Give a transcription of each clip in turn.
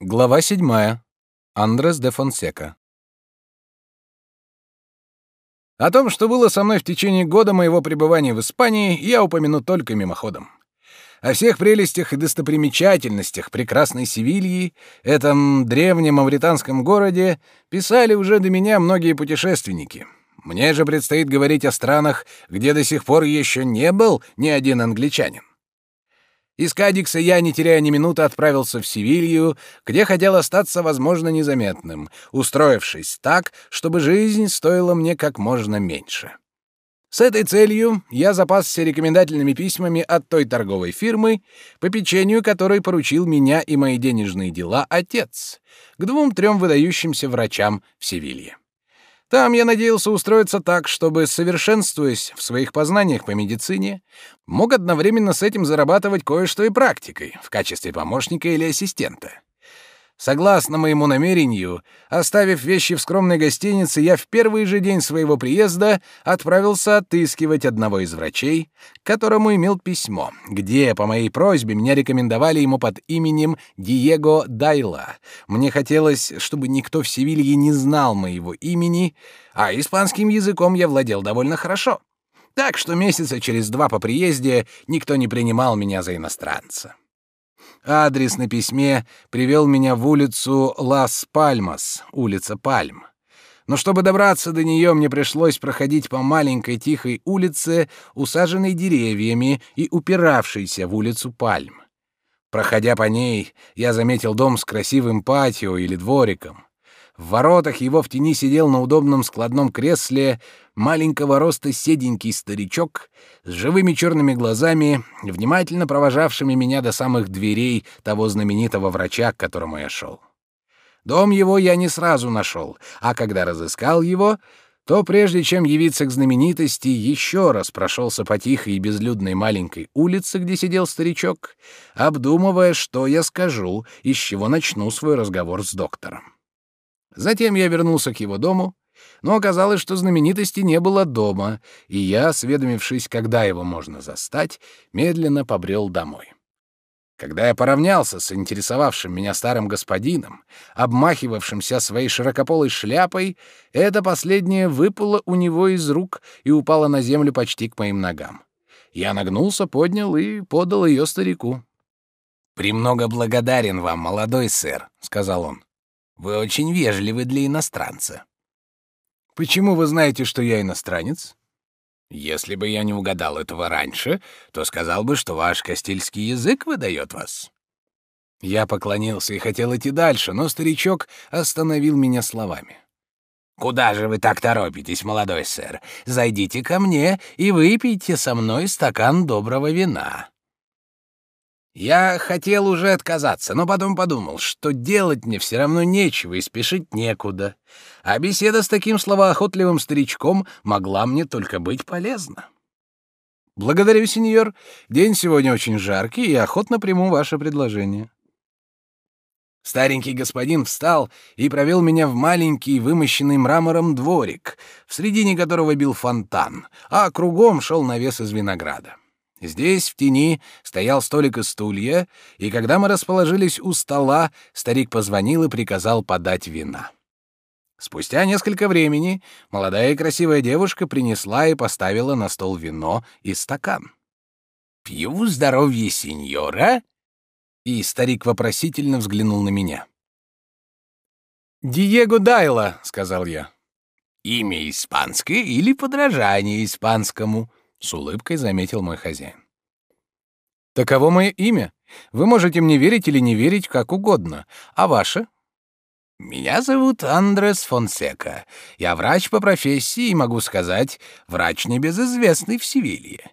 Глава седьмая. Андрес де Фонсека. О том, что было со мной в течение года моего пребывания в Испании, я упомяну только мимоходом. О всех прелестях и достопримечательностях прекрасной Севильи, этом древнем мавританском городе, писали уже до меня многие путешественники. Мне же предстоит говорить о странах, где до сих пор еще не был ни один англичанин. Из Кадикса я, не теряя ни минуты, отправился в Севилью, где хотел остаться, возможно, незаметным, устроившись так, чтобы жизнь стоила мне как можно меньше. С этой целью я запасся рекомендательными письмами от той торговой фирмы, по печенью которой поручил меня и мои денежные дела отец, к двум-трем выдающимся врачам в Севилье. Там я надеялся устроиться так, чтобы, совершенствуясь в своих познаниях по медицине, мог одновременно с этим зарабатывать кое-что и практикой в качестве помощника или ассистента. Согласно моему намерению, оставив вещи в скромной гостинице, я в первый же день своего приезда отправился отыскивать одного из врачей, которому имел письмо, где, по моей просьбе, меня рекомендовали ему под именем Диего Дайла. Мне хотелось, чтобы никто в Севилье не знал моего имени, а испанским языком я владел довольно хорошо. Так что месяца через два по приезде никто не принимал меня за иностранца. Адрес на письме привел меня в улицу Лас-Пальмас, улица Пальм. Но чтобы добраться до нее, мне пришлось проходить по маленькой тихой улице, усаженной деревьями и упиравшейся в улицу Пальм. Проходя по ней, я заметил дом с красивым патио или двориком. В воротах его в тени сидел на удобном складном кресле маленького роста седенький старичок с живыми черными глазами, внимательно провожавшими меня до самых дверей того знаменитого врача, к которому я шел. Дом его я не сразу нашел, а когда разыскал его, то прежде чем явиться к знаменитости, еще раз прошелся по тихой и безлюдной маленькой улице, где сидел старичок, обдумывая, что я скажу и с чего начну свой разговор с доктором. Затем я вернулся к его дому, но оказалось, что знаменитости не было дома, и я, осведомившись, когда его можно застать, медленно побрел домой. Когда я поравнялся с интересовавшим меня старым господином, обмахивавшимся своей широкополой шляпой, это последнее выпало у него из рук и упало на землю почти к моим ногам. Я нагнулся, поднял и подал ее старику. «Премного благодарен вам, молодой сэр», — сказал он. Вы очень вежливы для иностранца. Почему вы знаете, что я иностранец? Если бы я не угадал этого раньше, то сказал бы, что ваш кастильский язык выдает вас. Я поклонился и хотел идти дальше, но старичок остановил меня словами. «Куда же вы так торопитесь, молодой сэр? Зайдите ко мне и выпейте со мной стакан доброго вина. Я хотел уже отказаться, но потом подумал, что делать мне все равно нечего и спешить некуда. А беседа с таким словоохотливым старичком могла мне только быть полезна. Благодарю, сеньор. День сегодня очень жаркий, и охотно приму ваше предложение. Старенький господин встал и провел меня в маленький, вымощенный мрамором дворик, в середине которого бил фонтан, а кругом шел навес из винограда. Здесь, в тени, стоял столик и стулья, и когда мы расположились у стола, старик позвонил и приказал подать вина. Спустя несколько времени молодая и красивая девушка принесла и поставила на стол вино и стакан. «Пью здоровье сеньора?» И старик вопросительно взглянул на меня. «Диего Дайла», — сказал я. «Имя испанское или подражание испанскому?» — с улыбкой заметил мой хозяин. «Таково мое имя. Вы можете мне верить или не верить, как угодно. А ваше?» «Меня зовут Андрес Фонсека. Я врач по профессии и, могу сказать, врач небезызвестный в Севилье.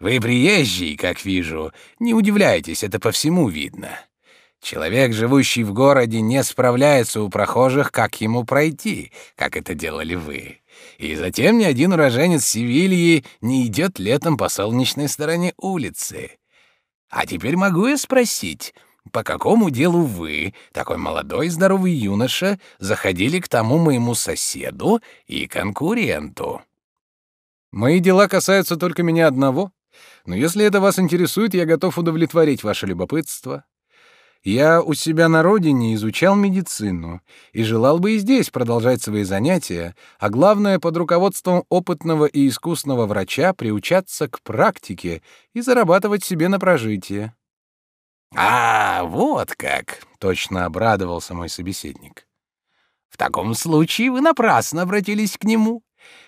Вы приезжий, как вижу. Не удивляйтесь, это по всему видно. Человек, живущий в городе, не справляется у прохожих, как ему пройти, как это делали вы. И затем ни один уроженец Севильи не идет летом по солнечной стороне улицы. А теперь могу я спросить, по какому делу вы, такой молодой здоровый юноша, заходили к тому моему соседу и конкуренту? Мои дела касаются только меня одного, но если это вас интересует, я готов удовлетворить ваше любопытство. Я у себя на родине изучал медицину и желал бы и здесь продолжать свои занятия, а главное, под руководством опытного и искусного врача приучаться к практике и зарабатывать себе на прожитие. А, вот как, точно обрадовался мой собеседник. В таком случае вы напрасно обратились к нему.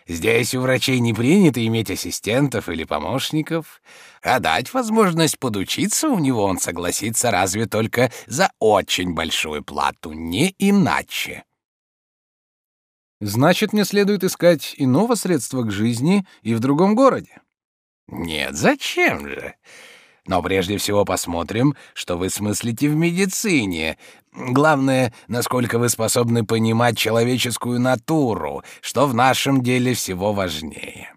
Здесь у врачей не принято иметь ассистентов или помощников, а дать возможность подучиться у него он согласится разве только за очень большую плату, не иначе. Значит, мне следует искать иного средства к жизни и в другом городе. Нет, зачем же? Но прежде всего посмотрим, что вы смыслите в медицине. Главное, насколько вы способны понимать человеческую натуру, что в нашем деле всего важнее.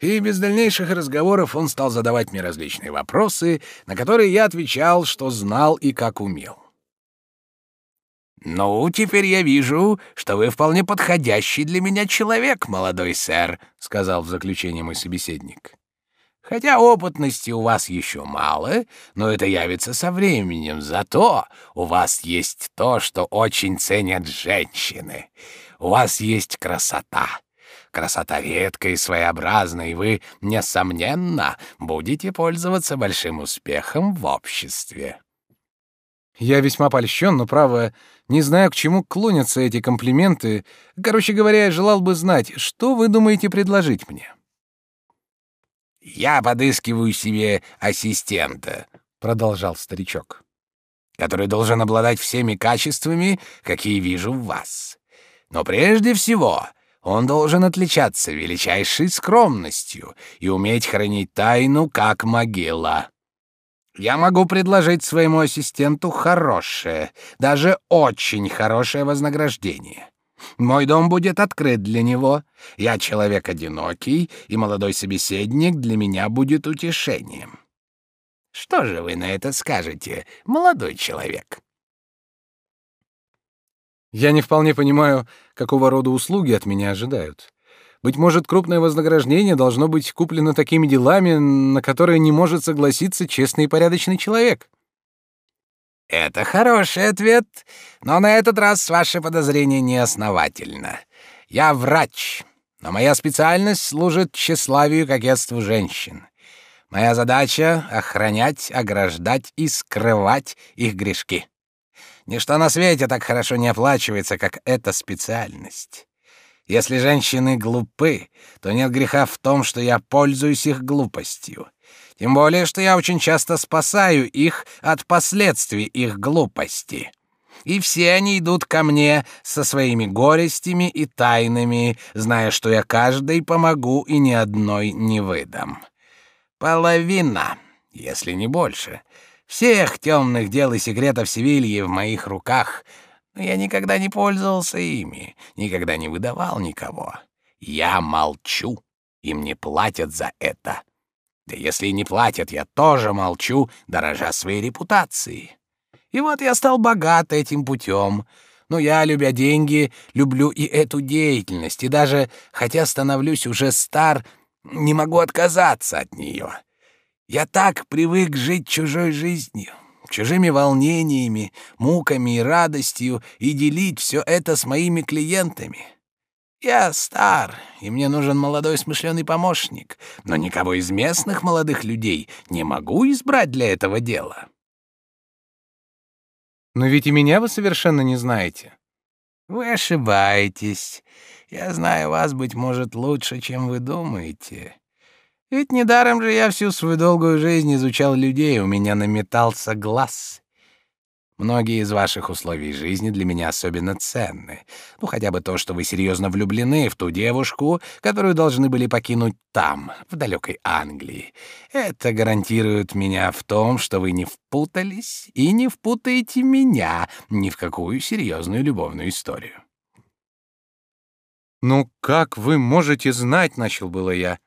И без дальнейших разговоров он стал задавать мне различные вопросы, на которые я отвечал, что знал и как умел. «Ну, теперь я вижу, что вы вполне подходящий для меня человек, молодой сэр», — сказал в заключение мой собеседник. Хотя опытности у вас еще мало, но это явится со временем. Зато у вас есть то, что очень ценят женщины. У вас есть красота. Красота редкая и своеобразная, и вы, несомненно, будете пользоваться большим успехом в обществе. Я весьма польщен, но, право, не знаю, к чему клонятся эти комплименты. Короче говоря, я желал бы знать, что вы думаете предложить мне. «Я подыскиваю себе ассистента», — продолжал старичок, «который должен обладать всеми качествами, какие вижу в вас. Но прежде всего он должен отличаться величайшей скромностью и уметь хранить тайну, как могила. Я могу предложить своему ассистенту хорошее, даже очень хорошее вознаграждение. Мой дом будет открыт для него. Я человек одинокий, и молодой собеседник для меня будет утешением. Что же вы на это скажете, молодой человек? Я не вполне понимаю, какого рода услуги от меня ожидают. Быть может, крупное вознаграждение должно быть куплено такими делами, на которые не может согласиться честный и порядочный человек. Это хороший ответ, но на этот раз ваше подозрение неосновательно. Я врач, но моя специальность служит тщеславию кокетству женщин. Моя задача — охранять, ограждать и скрывать их грешки. Ничто на свете так хорошо не оплачивается, как эта специальность. Если женщины глупы, то нет греха в том, что я пользуюсь их глупостью. Тем более, что я очень часто спасаю их от последствий их глупости. И все они идут ко мне со своими горестями и тайнами, зная, что я каждой помогу и ни одной не выдам. Половина, если не больше, всех темных дел и секретов Севильи в моих руках, но я никогда не пользовался ими, никогда не выдавал никого. Я молчу, и мне платят за это. Да если не платят, я тоже молчу, дорожа своей репутацией. И вот я стал богат этим путем. Но я, любя деньги, люблю и эту деятельность, и даже, хотя становлюсь уже стар, не могу отказаться от нее. Я так привык жить чужой жизнью, чужими волнениями, муками и радостью, и делить все это с моими клиентами. Я стар, и мне нужен молодой смышленый помощник, но никого из местных молодых людей не могу избрать для этого дела. Но ведь и меня вы совершенно не знаете. Вы ошибаетесь. Я знаю вас, быть может, лучше, чем вы думаете. Ведь недаром же я всю свою долгую жизнь изучал людей, у меня наметался глаз. Многие из ваших условий жизни для меня особенно ценны. Ну, хотя бы то, что вы серьезно влюблены в ту девушку, которую должны были покинуть там, в далекой Англии. Это гарантирует меня в том, что вы не впутались и не впутаете меня ни в какую серьезную любовную историю. «Ну, как вы можете знать?» — начал было я.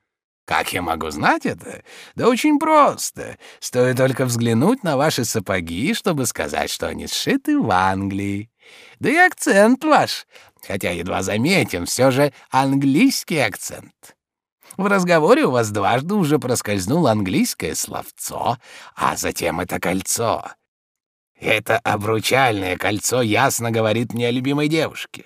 Как я могу знать это? Да очень просто. Стоит только взглянуть на ваши сапоги, чтобы сказать, что они сшиты в Англии. Да и акцент ваш, хотя едва заметен, все же английский акцент. В разговоре у вас дважды уже проскользнуло английское словцо, а затем это кольцо. Это обручальное кольцо ясно говорит мне о любимой девушке.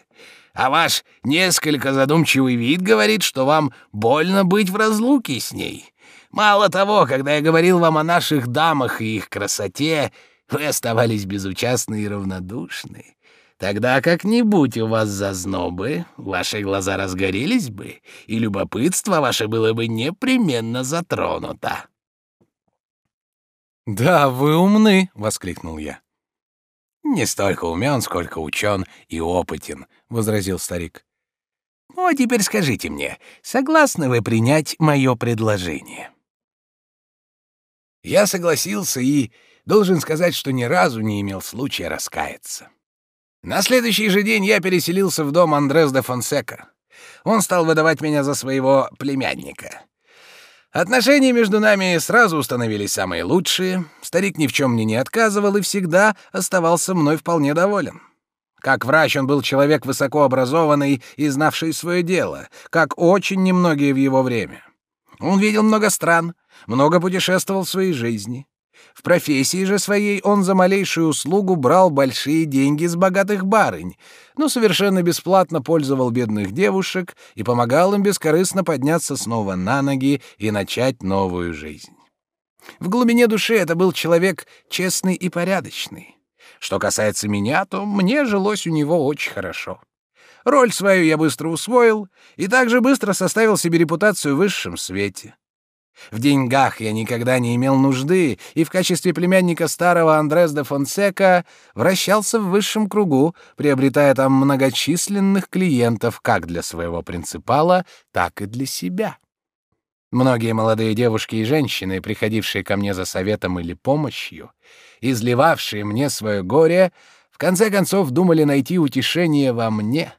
А ваш несколько задумчивый вид говорит, что вам больно быть в разлуке с ней. Мало того, когда я говорил вам о наших дамах и их красоте, вы оставались безучастны и равнодушны. Тогда как-нибудь у вас зазнобы, ваши глаза разгорелись бы, и любопытство ваше было бы непременно затронуто. «Да, вы умны!» — воскликнул я. «Не столько умен, сколько учен и опытен», — возразил старик. «Ну, а теперь скажите мне, согласны вы принять мое предложение?» Я согласился и должен сказать, что ни разу не имел случая раскаяться. На следующий же день я переселился в дом Андрес де Фонсека. Он стал выдавать меня за своего племянника. Отношения между нами сразу установились самые лучшие. Старик ни в чем мне не отказывал и всегда оставался мной вполне доволен. Как врач он был человек высокообразованный и знавший свое дело, как очень немногие в его время. Он видел много стран, много путешествовал в своей жизни. В профессии же своей он за малейшую услугу брал большие деньги с богатых барынь, но совершенно бесплатно пользовал бедных девушек и помогал им бескорыстно подняться снова на ноги и начать новую жизнь. В глубине души это был человек честный и порядочный. Что касается меня, то мне жилось у него очень хорошо. Роль свою я быстро усвоил и также быстро составил себе репутацию в высшем свете. В деньгах я никогда не имел нужды, и в качестве племянника старого Андрес де Фонсека вращался в высшем кругу, приобретая там многочисленных клиентов как для своего принципала, так и для себя. Многие молодые девушки и женщины, приходившие ко мне за советом или помощью, изливавшие мне свое горе, в конце концов думали найти утешение во мне.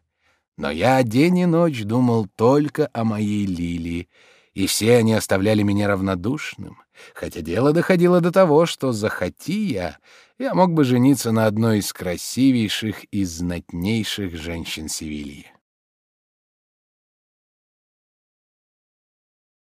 Но я день и ночь думал только о моей Лилии, и все они оставляли меня равнодушным, хотя дело доходило до того, что, захоти я, я мог бы жениться на одной из красивейших и знатнейших женщин Севильи.